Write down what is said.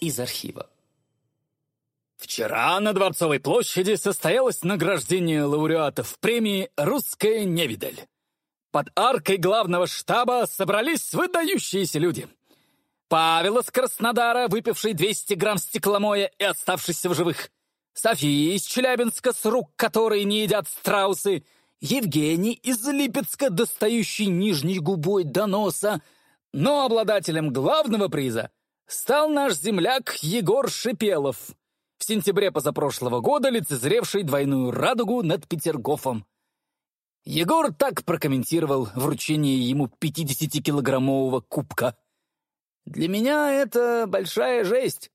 из архива. Вчера на Дворцовой площади состоялось награждение лауреатов премии «Русская невидаль». Под аркой главного штаба собрались выдающиеся люди. Павел из Краснодара, выпивший 200 грамм стекломоя и оставшийся в живых. София из Челябинска, с рук которой не едят страусы. Евгений из Липецка, достающий нижней губой до носа. Но обладателем главного приза стал наш земляк Егор Шипелов, в сентябре позапрошлого года лицезревший двойную радугу над Петергофом. Егор так прокомментировал вручение ему 50-килограммового кубка. «Для меня это большая жесть.